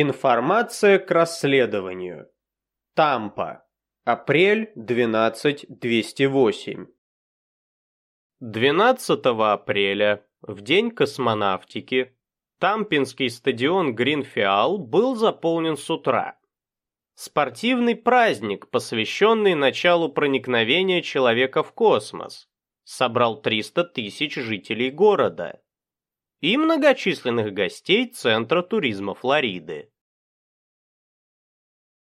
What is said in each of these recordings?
Информация к расследованию. Тампа. Апрель 12208. 12 апреля, в день космонавтики, Тампинский стадион Гринфиал был заполнен с утра. Спортивный праздник, посвященный началу проникновения человека в космос, собрал 300 тысяч жителей города и многочисленных гостей Центра туризма Флориды.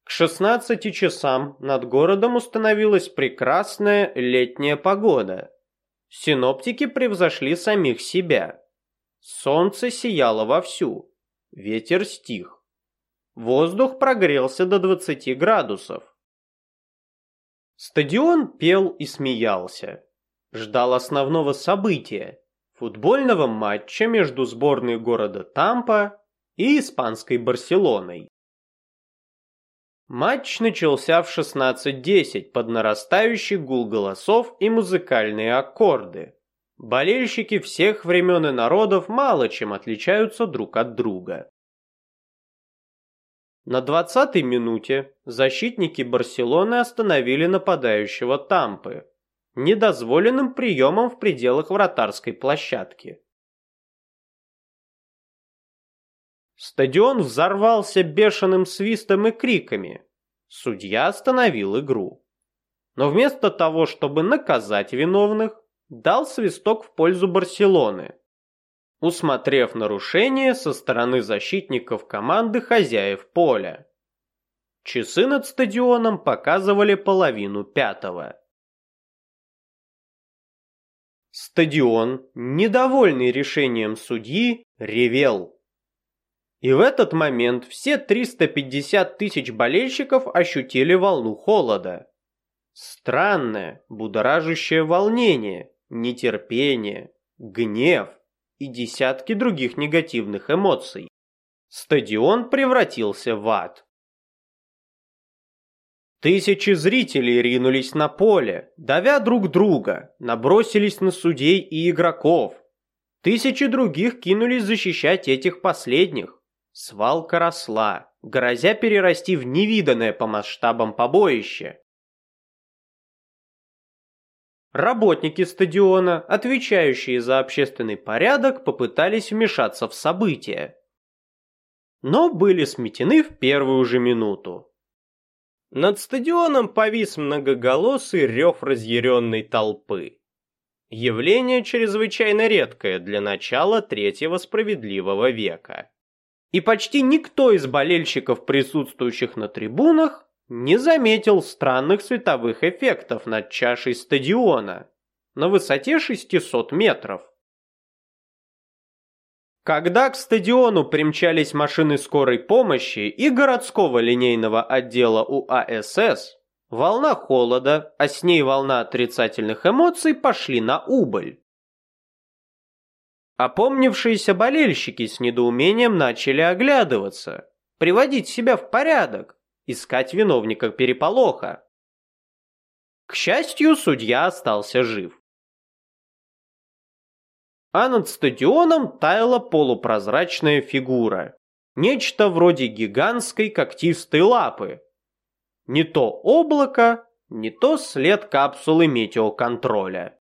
К 16 часам над городом установилась прекрасная летняя погода. Синоптики превзошли самих себя. Солнце сияло вовсю, ветер стих. Воздух прогрелся до 20 градусов. Стадион пел и смеялся. Ждал основного события футбольного матча между сборной города Тампа и испанской Барселоной. Матч начался в 16.10 под нарастающий гул голосов и музыкальные аккорды. Болельщики всех времен и народов мало чем отличаются друг от друга. На 20-й минуте защитники Барселоны остановили нападающего Тампы, недозволенным приемом в пределах вратарской площадки. Стадион взорвался бешеным свистом и криками. Судья остановил игру. Но вместо того, чтобы наказать виновных, дал свисток в пользу Барселоны, усмотрев нарушение со стороны защитников команды хозяев поля. Часы над стадионом показывали половину пятого. Стадион, недовольный решением судьи, ревел. И в этот момент все 350 тысяч болельщиков ощутили волну холода. Странное, будоражащее волнение, нетерпение, гнев и десятки других негативных эмоций. Стадион превратился в ад. Тысячи зрителей ринулись на поле, давя друг друга, набросились на судей и игроков. Тысячи других кинулись защищать этих последних. Свалка росла, грозя перерасти в невиданное по масштабам побоище. Работники стадиона, отвечающие за общественный порядок, попытались вмешаться в события. Но были сметены в первую же минуту. Над стадионом повис многоголосый рев разъяренной толпы. Явление чрезвычайно редкое для начала третьего справедливого века. И почти никто из болельщиков, присутствующих на трибунах, не заметил странных световых эффектов над чашей стадиона на высоте 600 метров. Когда к стадиону примчались машины скорой помощи и городского линейного отдела УАСС, волна холода, а с ней волна отрицательных эмоций пошли на убыль. Опомнившиеся болельщики с недоумением начали оглядываться, приводить себя в порядок, искать виновника переполоха. К счастью, судья остался жив а над стадионом таяла полупрозрачная фигура. Нечто вроде гигантской когтистой лапы. Не то облако, не то след капсулы метеоконтроля.